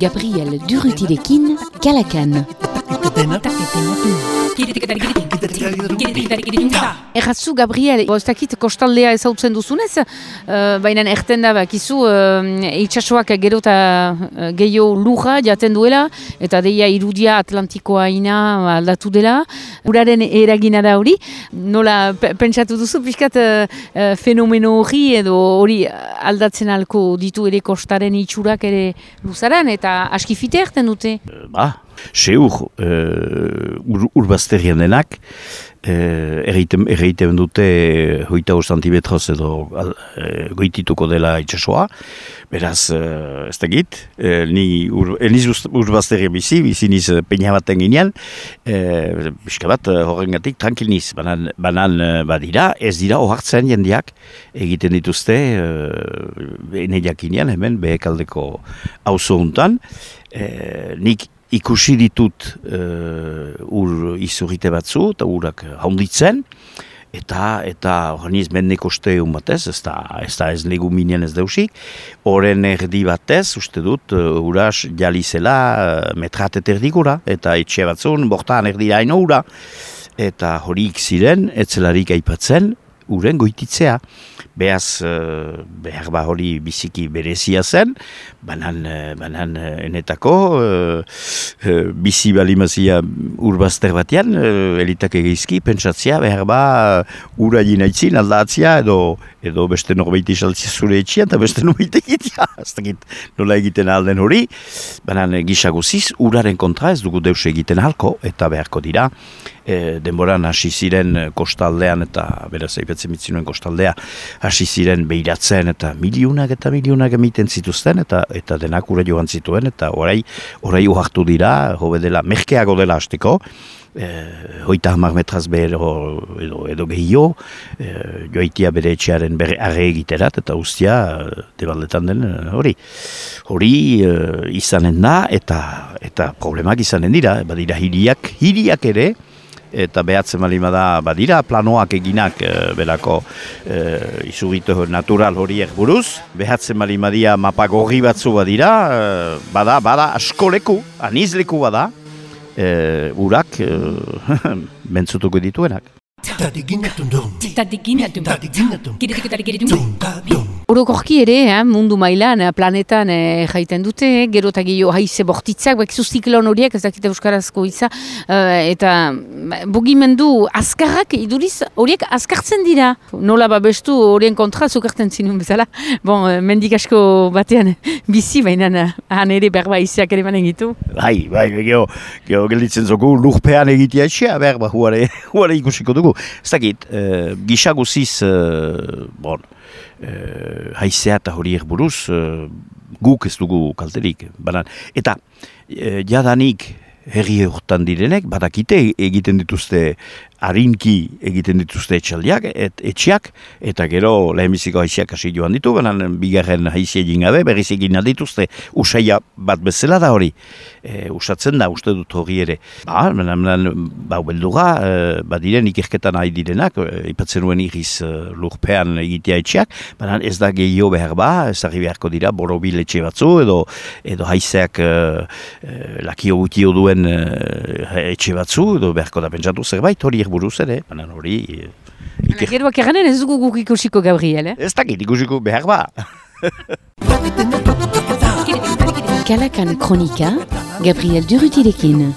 Gabriel Durutilekin, Kalakan. Erratzu, Gabriel, ez dakit kostaldea ezautzen duzunez, uh, baina erten da bakizu uh, itxasoak gero eta uh, gehiago lurra jaten duela, eta deia irudia Atlantikoa ina aldatu dela. Uraren eragina da hori, nola pentsatu duzu, pixkat uh, fenomeno hori edo hori aldatzen alko ditu ere kostaren itxurak ere luzaran, eta askifite erten dute? Ba, seur urbazterian ur denak, uh, erreiten dute hoita hor santimetroz edo uh, goitituko dela itxasoa, beraz, uh, ez da git, uh, ni ur, eniz urbazterian bizi, bizi niz peina baten ginean, uh, biska bat uh, horren gatik tranquil niz, banan, banan badira, ez dira ohartzen jendiak egiten dituzte, uh, ene jakinean hemen, behekaldeko auzo hontan, uh, nik ikusi ditut uh, ur izurite batzu, eta urak haunditzen, eta eta horreniz mende koste egun batez, ez da ez, da ez legu minen ez deusik, horren erdi batez, uste dut, uh, uras jalizela uh, metratet erdigura, eta etxe batzun, bortan erdi haino ura, eta horik ziren, etzelarik aipatzen, uren goititzea. Beaz, uh, behar ba hori biziki berezia zen, banan, uh, banan uh, enetako, uh, bizi balimazia urbazter batean, elitak egizki, pentsatzea, behar ba ura jinaitzin aldatzia, edo, edo beste norbeiti saltzia zure etxian, eta beste norbeiti egitea, ez nola egiten alden hori, banan gisaguziz, uraren kontra ez dugu deus egiten halko, eta beharko dira, e, denboran hasi ziren kostaldean eta beraz aipatzen mitzinuen kostaldea hasi ziren behiratzen eta miliunak eta miliunak emiten zituzten eta eta denak ura joan zituen eta orai orai uhartu dira hobe dela merkeago dela hasteko. Eh, hoita hamar metraz behero edo, edo gehiago eh, joaitia bere etxearen bere arre egiterat eta ustia eh, debaldetan den hori. Hori eh, izanen da eta eta problemak izanen dira. Badira hiriak hiriak ere eta behatzen bali da badira planoak eginak e, berako e, natural horiek buruz. Behatzen bali madia mapa gorri batzu badira, e, bada, bada askoleku, anizleku bada, e, urak e, bentzutuko dituenak. Orokorki ere, eh, mundu mailan, eh, planetan eh, jaiten dute, eh, gero eta gehiago haize bortitzak, bak ziklon horiek, ez dakite euskarazko itza, eh, eta bugimendu azkarrak, iduriz, horiek azkartzen dira. Nola babestu horien kontra zukartzen zinun bezala. Bon, eh, mendik asko batean bizi, baina han ere berba iziak ere manen gitu. Bai, bai, geho, geho gelditzen zogu lurpean egitea etxea, berba, huare, huare ikusiko dugu. Ez dakit, uh, gisa guziz, uh, bon, haizea eta horiek buruz, uh, guk ez dugu kalterik. Banan. Eta, uh, jadanik, herri hortan direnek, badakite egiten dituzte harinki egiten dituzte etxaldiak, et, etxeak, eta gero lehenbiziko haiziak hasi joan ditu, banan bigarren haizi egin gabe, berriz egin dituzte usaia bat bezala da hori. E, usatzen da, uste dut hori ere. Ba, banan, banan, ba, belduga, e, badiren ikerketan nahi direnak, e, ipatzen nuen iriz e, lurpean egitea etxeak, banan ez da gehiago behar ba, ez beharko dira, borobil etxe batzu, edo, edo haizeak e, e, lakio gutio duen e, etxe batzu, edo beharko da pentsatu zerbait, hori buruz ere, baina hori... Iker... Geroak eganen ez dugu guk ikusiko Gabriel, eh? Ez dakit ikusiko behar ba. Kalakan kronika, Gabriel Durutilekin.